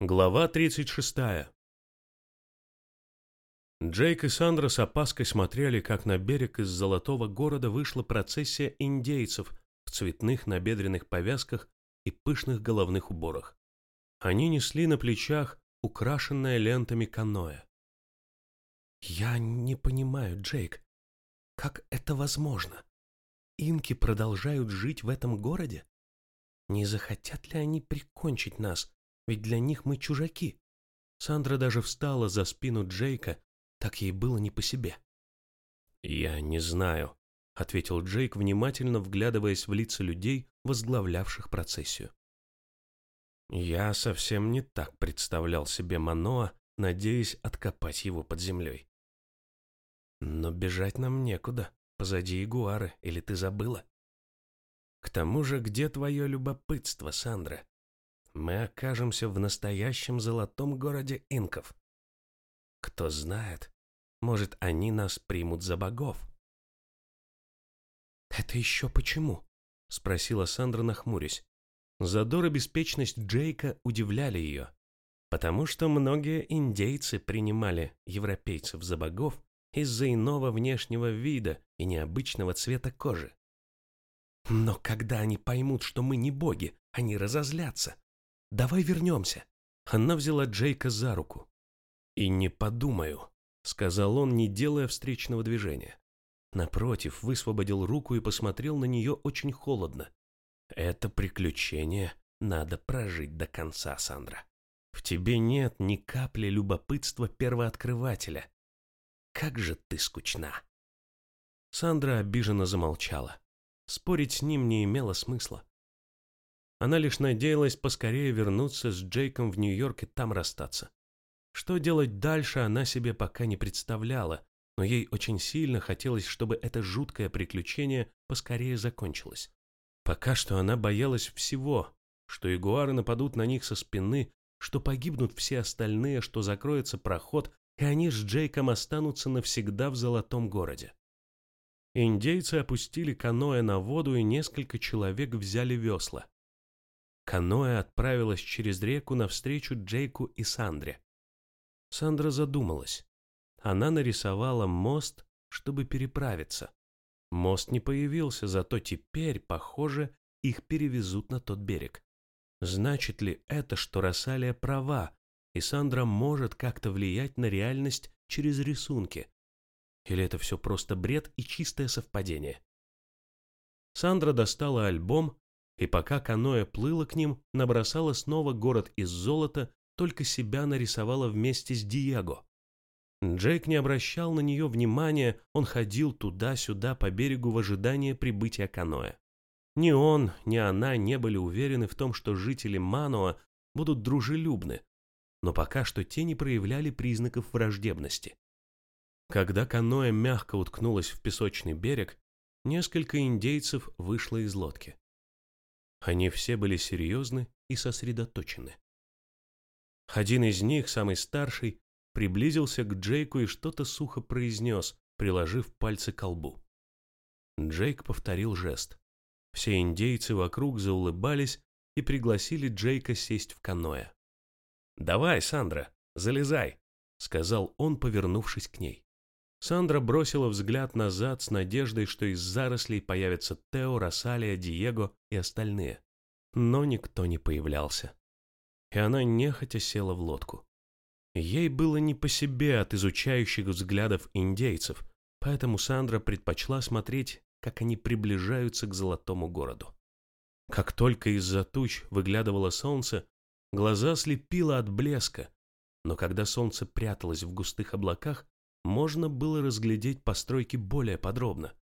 Глава 36. Джейк и Сандра с опаской смотрели, как на берег из золотого города вышла процессия индейцев в цветных набедренных повязках и пышных головных уборах. Они несли на плечах украшенное лентами каноэ. «Я не понимаю, Джейк, как это возможно? Инки продолжают жить в этом городе? Не захотят ли они прикончить нас?» Ведь для них мы чужаки. Сандра даже встала за спину Джейка, так ей было не по себе. «Я не знаю», — ответил Джейк, внимательно вглядываясь в лица людей, возглавлявших процессию. «Я совсем не так представлял себе Маноа, надеясь откопать его под землей. Но бежать нам некуда, позади ягуары, или ты забыла? К тому же, где твое любопытство, Сандра? Мы окажемся в настоящем золотом городе инков. Кто знает, может, они нас примут за богов. «Это еще почему?» — спросила Сандра, нахмурясь. Задор и беспечность Джейка удивляли ее, потому что многие индейцы принимали европейцев за богов из-за иного внешнего вида и необычного цвета кожи. Но когда они поймут, что мы не боги, они разозлятся. Давай вернемся. Она взяла Джейка за руку. И не подумаю, сказал он, не делая встречного движения. Напротив, высвободил руку и посмотрел на нее очень холодно. Это приключение надо прожить до конца, Сандра. В тебе нет ни капли любопытства первооткрывателя. Как же ты скучна. Сандра обиженно замолчала. Спорить с ним не имело смысла. Она лишь надеялась поскорее вернуться с Джейком в Нью-Йорк и там расстаться. Что делать дальше, она себе пока не представляла, но ей очень сильно хотелось, чтобы это жуткое приключение поскорее закончилось. Пока что она боялась всего, что ягуары нападут на них со спины, что погибнут все остальные, что закроется проход, и они с Джейком останутся навсегда в золотом городе. Индейцы опустили каноэ на воду, и несколько человек взяли весла. Каноэ отправилась через реку навстречу Джейку и Сандре. Сандра задумалась. Она нарисовала мост, чтобы переправиться. Мост не появился, зато теперь, похоже, их перевезут на тот берег. Значит ли это, что Рассалия права, и Сандра может как-то влиять на реальность через рисунки? Или это все просто бред и чистое совпадение? Сандра достала альбом, и пока каноэ плыло к ним, набросала снова город из золота, только себя нарисовала вместе с Диего. Джейк не обращал на нее внимания, он ходил туда-сюда по берегу в ожидании прибытия каноэ. Ни он, ни она не были уверены в том, что жители Мануа будут дружелюбны, но пока что те не проявляли признаков враждебности. Когда каноэ мягко уткнулось в песочный берег, несколько индейцев вышло из лодки. Они все были серьезны и сосредоточены. Один из них, самый старший, приблизился к Джейку и что-то сухо произнес, приложив пальцы к лбу. Джейк повторил жест. Все индейцы вокруг заулыбались и пригласили Джейка сесть в каноэ. «Давай, Сандра, залезай», — сказал он, повернувшись к ней. Сандра бросила взгляд назад с надеждой, что из зарослей появятся Тео, Росалия, Диего и остальные. Но никто не появлялся. И она нехотя села в лодку. Ей было не по себе от изучающих взглядов индейцев, поэтому Сандра предпочла смотреть, как они приближаются к золотому городу. Как только из-за туч выглядывало солнце, глаза слепило от блеска, но когда солнце пряталось в густых облаках, можно было разглядеть постройки более подробно.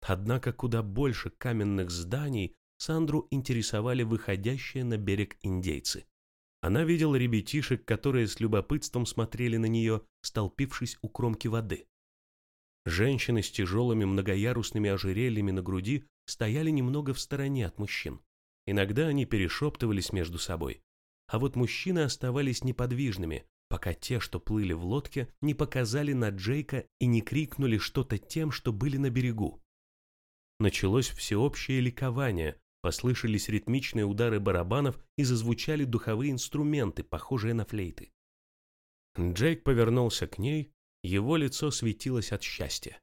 Однако куда больше каменных зданий Сандру интересовали выходящие на берег индейцы. Она видела ребятишек, которые с любопытством смотрели на нее, столпившись у кромки воды. Женщины с тяжелыми многоярусными ожерельями на груди стояли немного в стороне от мужчин. Иногда они перешептывались между собой. А вот мужчины оставались неподвижными, пока те, что плыли в лодке, не показали на Джейка и не крикнули что-то тем, что были на берегу. Началось всеобщее ликование, Послышались ритмичные удары барабанов и зазвучали духовые инструменты, похожие на флейты. Джейк повернулся к ней, его лицо светилось от счастья.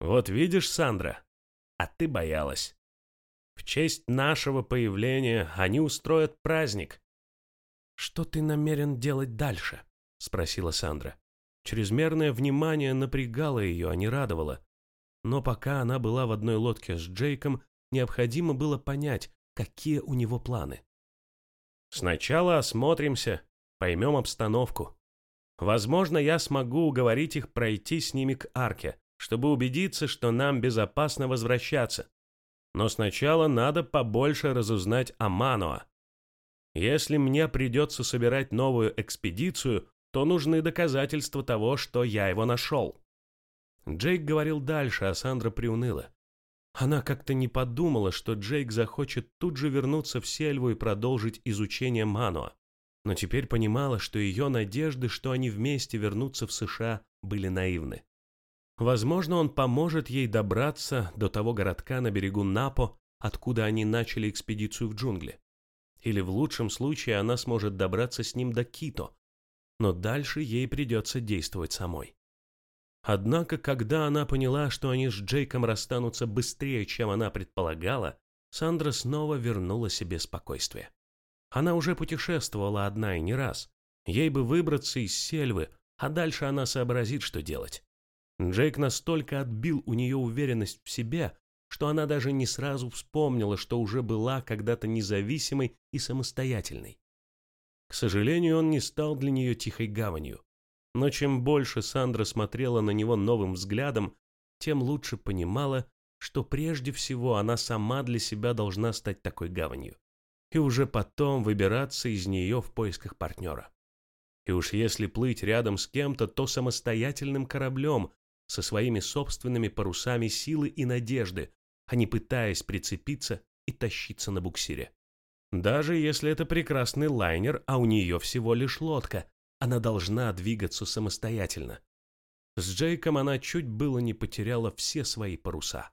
«Вот видишь, Сандра, а ты боялась. В честь нашего появления они устроят праздник». «Что ты намерен делать дальше?» — спросила Сандра. Чрезмерное внимание напрягало ее, а не радовало. Но пока она была в одной лодке с Джейком, необходимо было понять, какие у него планы. «Сначала осмотримся, поймем обстановку. Возможно, я смогу уговорить их пройти с ними к арке, чтобы убедиться, что нам безопасно возвращаться. Но сначала надо побольше разузнать о Мануа. Если мне придется собирать новую экспедицию, то нужны доказательства того, что я его нашел. Джейк говорил дальше, а Сандра приуныла. Она как-то не подумала, что Джейк захочет тут же вернуться в Сельву и продолжить изучение Мануа. Но теперь понимала, что ее надежды, что они вместе вернутся в США, были наивны. Возможно, он поможет ей добраться до того городка на берегу Напо, откуда они начали экспедицию в джунгли. Или в лучшем случае она сможет добраться с ним до Кито, но дальше ей придется действовать самой. Однако, когда она поняла, что они с Джейком расстанутся быстрее, чем она предполагала, Сандра снова вернула себе спокойствие. Она уже путешествовала одна и не раз. Ей бы выбраться из сельвы, а дальше она сообразит, что делать. Джейк настолько отбил у нее уверенность в себе, что она даже не сразу вспомнила, что уже была когда-то независимой и самостоятельной. К сожалению, он не стал для нее тихой гаванью. Но чем больше Сандра смотрела на него новым взглядом, тем лучше понимала, что прежде всего она сама для себя должна стать такой гаванью. И уже потом выбираться из нее в поисках партнера. И уж если плыть рядом с кем-то, то самостоятельным кораблем, со своими собственными парусами силы и надежды, а не пытаясь прицепиться и тащиться на буксире. Даже если это прекрасный лайнер, а у нее всего лишь лодка, она должна двигаться самостоятельно. С Джейком она чуть было не потеряла все свои паруса.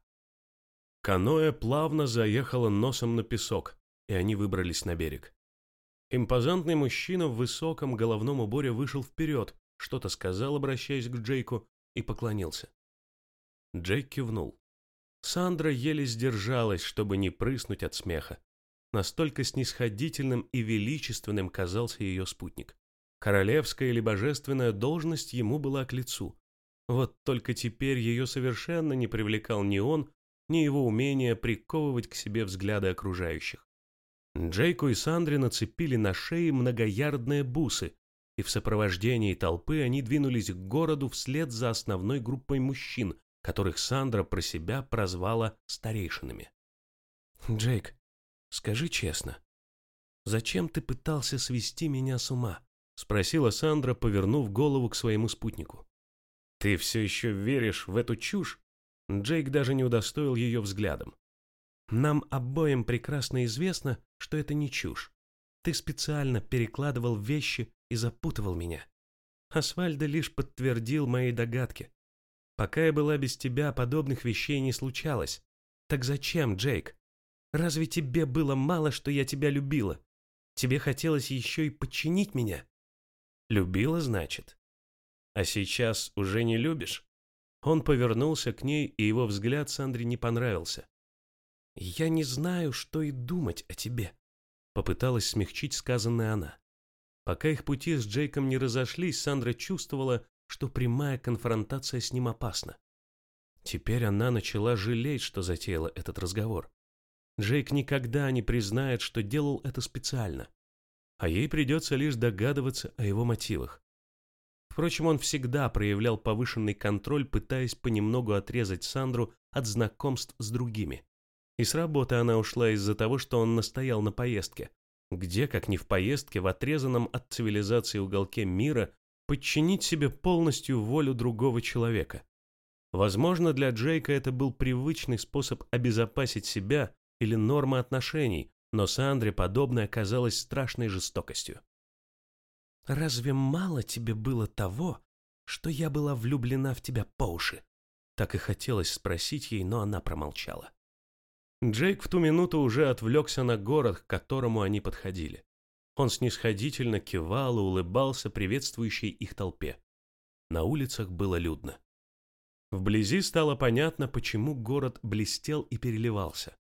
Каноэ плавно заехало носом на песок, и они выбрались на берег. Импозантный мужчина в высоком головном уборе вышел вперед, что-то сказал, обращаясь к Джейку, и поклонился. Джейк кивнул. Сандра еле сдержалась, чтобы не прыснуть от смеха. Настолько снисходительным и величественным казался ее спутник. Королевская или божественная должность ему была к лицу. Вот только теперь ее совершенно не привлекал ни он, ни его умение приковывать к себе взгляды окружающих. Джейку и Сандре нацепили на шеи многоярдные бусы, и в сопровождении толпы они двинулись к городу вслед за основной группой мужчин, которых Сандра про себя прозвала старейшинами. «Джейк, скажи честно, зачем ты пытался свести меня с ума?» — спросила Сандра, повернув голову к своему спутнику. «Ты все еще веришь в эту чушь?» Джейк даже не удостоил ее взглядом. «Нам обоим прекрасно известно, что это не чушь. Ты специально перекладывал вещи и запутывал меня. Асфальдо лишь подтвердил мои догадки. Пока я была без тебя, подобных вещей не случалось. Так зачем, Джейк? Разве тебе было мало, что я тебя любила? Тебе хотелось еще и подчинить меня? Любила, значит? А сейчас уже не любишь? Он повернулся к ней, и его взгляд Сандре не понравился. «Я не знаю, что и думать о тебе», — попыталась смягчить сказанное она. Пока их пути с Джейком не разошлись, Сандра чувствовала, что прямая конфронтация с ним опасна. Теперь она начала жалеть, что затеяла этот разговор. Джейк никогда не признает, что делал это специально, а ей придется лишь догадываться о его мотивах. Впрочем, он всегда проявлял повышенный контроль, пытаясь понемногу отрезать Сандру от знакомств с другими. И с работы она ушла из-за того, что он настоял на поездке. Где, как не в поездке, в отрезанном от цивилизации уголке мира, подчинить себе полностью волю другого человека. Возможно, для Джейка это был привычный способ обезопасить себя или норма отношений, но Сандре подобное казалось страшной жестокостью. «Разве мало тебе было того, что я была влюблена в тебя по уши?» Так и хотелось спросить ей, но она промолчала. Джейк в ту минуту уже отвлекся на город, к которому они подходили. Он снисходительно кивал и улыбался приветствующей их толпе. На улицах было людно. Вблизи стало понятно, почему город блестел и переливался.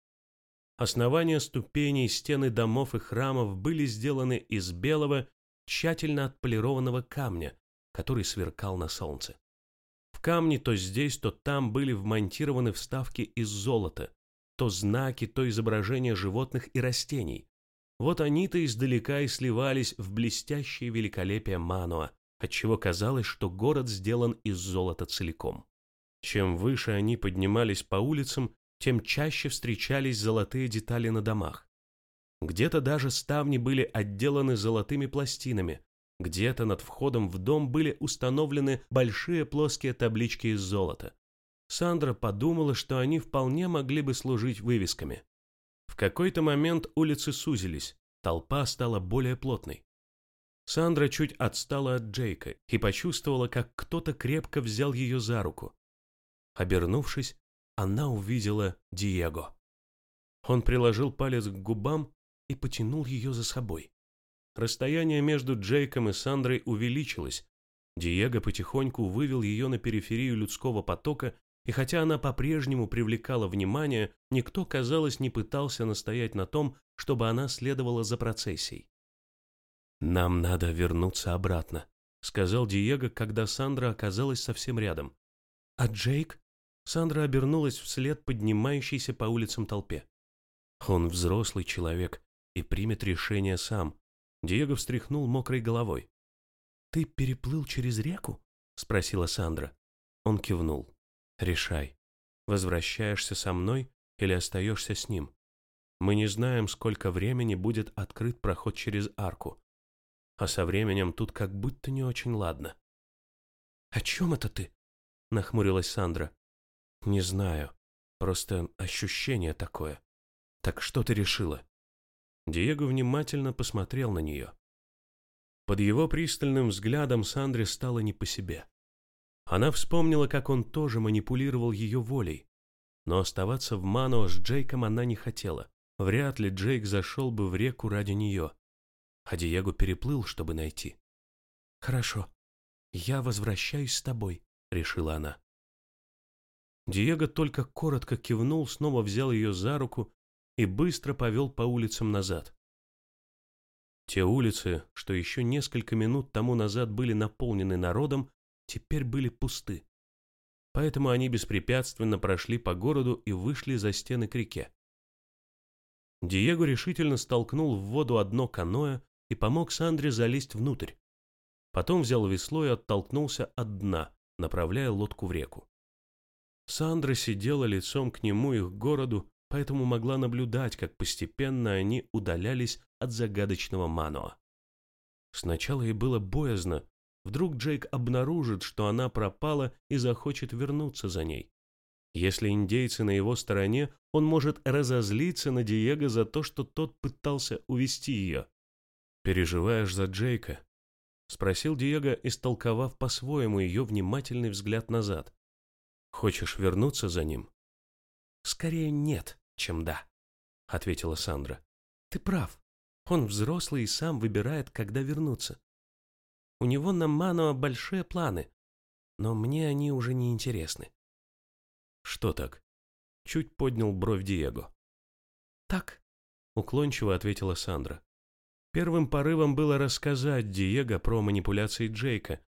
Основания ступеней, стены домов и храмов были сделаны из белого, тщательно отполированного камня, который сверкал на солнце. В камне то здесь, то там были вмонтированы вставки из золота, то знаки, то изображения животных и растений. Вот они-то издалека и сливались в блестящее великолепие Мануа, отчего казалось, что город сделан из золота целиком. Чем выше они поднимались по улицам, тем чаще встречались золотые детали на домах. Где-то даже ставни были отделаны золотыми пластинами, где-то над входом в дом были установлены большие плоские таблички из золота. Сандра подумала, что они вполне могли бы служить вывесками. Какой-то момент улицы сузились, толпа стала более плотной. Сандра чуть отстала от Джейка и почувствовала, как кто-то крепко взял ее за руку. Обернувшись, она увидела Диего. Он приложил палец к губам и потянул ее за собой. Расстояние между Джейком и Сандрой увеличилось. Диего потихоньку вывел ее на периферию людского потока, и хотя она по-прежнему привлекала внимание, никто, казалось, не пытался настоять на том, чтобы она следовала за процессией. «Нам надо вернуться обратно», — сказал Диего, когда Сандра оказалась совсем рядом. «А Джейк?» Сандра обернулась вслед поднимающейся по улицам толпе. Он взрослый человек и примет решение сам. Диего встряхнул мокрой головой. «Ты переплыл через реку?» — спросила Сандра. Он кивнул. «Решай, возвращаешься со мной или остаешься с ним. Мы не знаем, сколько времени будет открыт проход через арку. А со временем тут как будто не очень ладно». «О чем это ты?» — нахмурилась Сандра. «Не знаю. Просто ощущение такое. Так что ты решила?» Диего внимательно посмотрел на нее. Под его пристальным взглядом Сандре стало не по себе. Она вспомнила, как он тоже манипулировал ее волей. Но оставаться в Мано с Джейком она не хотела. Вряд ли Джейк зашел бы в реку ради нее. А Диего переплыл, чтобы найти. «Хорошо, я возвращаюсь с тобой», — решила она. Диего только коротко кивнул, снова взял ее за руку и быстро повел по улицам назад. Те улицы, что еще несколько минут тому назад были наполнены народом, теперь были пусты. Поэтому они беспрепятственно прошли по городу и вышли за стены к реке. Диего решительно столкнул в воду одно каноэ и помог Сандре залезть внутрь. Потом взял весло и оттолкнулся от дна, направляя лодку в реку. Сандра сидела лицом к нему и к городу, поэтому могла наблюдать, как постепенно они удалялись от загадочного Маноа. Сначала ей было боязно, вдруг Джейк обнаружит, что она пропала и захочет вернуться за ней. Если индейцы на его стороне, он может разозлиться на Диего за то, что тот пытался увести ее. «Переживаешь за Джейка?» — спросил Диего, истолковав по-своему ее внимательный взгляд назад. Хочешь вернуться за ним? Скорее нет, чем да, ответила Сандра. Ты прав. Он взрослый и сам выбирает, когда вернуться. У него на Мануа большие планы, но мне они уже не интересны. Что так? Чуть поднял бровь Диего. Так, уклончиво ответила Сандра. Первым порывом было рассказать Диего про манипуляции Джейка,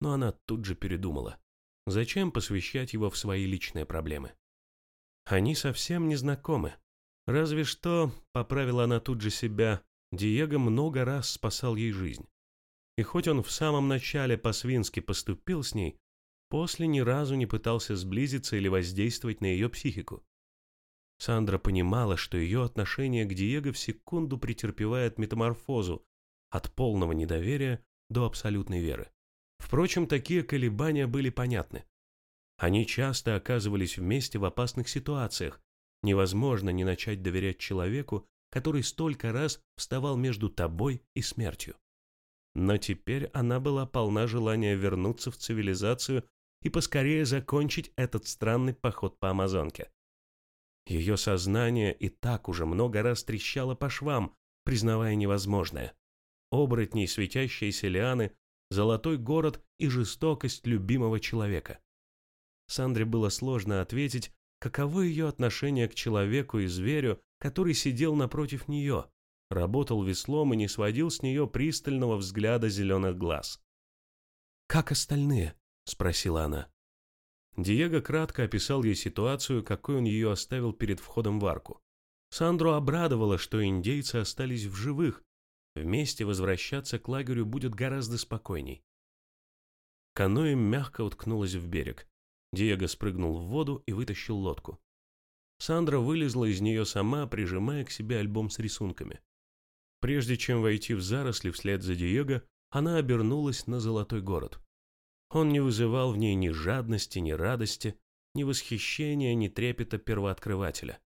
но она тут же передумала. Зачем посвящать его в свои личные проблемы? Они совсем не знакомы. Разве что, поправила она тут же себя, Диего много раз спасал ей жизнь. И хоть он в самом начале по-свински поступил с ней, после ни разу не пытался сблизиться или воздействовать на ее психику. Сандра понимала, что ее отношение к Диего в секунду претерпевает метаморфозу от полного недоверия до абсолютной веры. Впрочем, такие колебания были понятны. Они часто оказывались вместе в опасных ситуациях. Невозможно не начать доверять человеку, который столько раз вставал между тобой и смертью. Но теперь она была полна желания вернуться в цивилизацию и поскорее закончить этот странный поход по Амазонке. Ее сознание и так уже много раз трещало по швам, признавая невозможное. Оборотни, светящиеся лианы, золотой город и жестокость любимого человека. Сандре было сложно ответить, каково ее отношение к человеку и зверю, который сидел напротив нее, работал веслом и не сводил с нее пристального взгляда зеленых глаз. «Как остальные?» – спросила она. Диего кратко описал ей ситуацию, какой он ее оставил перед входом в арку. Сандру обрадовало, что индейцы остались в живых. Вместе возвращаться к лагерю будет гораздо спокойней. Каноэ мягко уткнулась в берег. Диего спрыгнул в воду и вытащил лодку. Сандра вылезла из нее сама, прижимая к себе альбом с рисунками. Прежде чем войти в заросли вслед за Диего, она обернулась на золотой город. Он не вызывал в ней ни жадности, ни радости, ни восхищения, ни трепета первооткрывателя.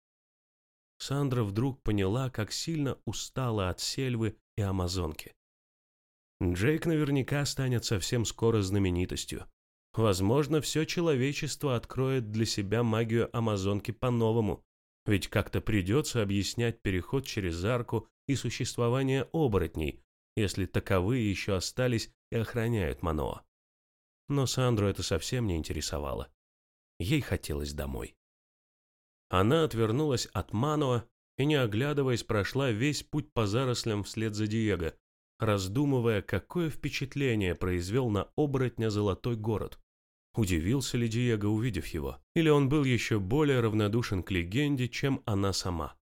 Сандра вдруг поняла, как сильно устала от сельвы и амазонки. Джейк наверняка станет совсем скоро знаменитостью. Возможно, все человечество откроет для себя магию амазонки по-новому, ведь как-то придется объяснять переход через арку и существование оборотней, если таковые еще остались и охраняют Маноа. Но Сандру это совсем не интересовало. Ей хотелось домой. Она отвернулась от Маноа и, не оглядываясь, прошла весь путь по зарослям вслед за Диего, раздумывая, какое впечатление произвел на оборотня золотой город. Удивился ли Диего, увидев его? Или он был еще более равнодушен к легенде, чем она сама?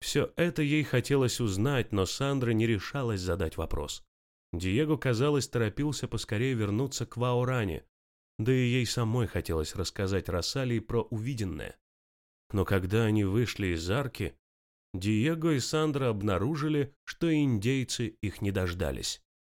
Все это ей хотелось узнать, но Сандра не решалась задать вопрос. Диего, казалось, торопился поскорее вернуться к Вауране, да и ей самой хотелось рассказать Рассалии про увиденное. Но когда они вышли из арки, Диего и Сандра обнаружили, что индейцы их не дождались.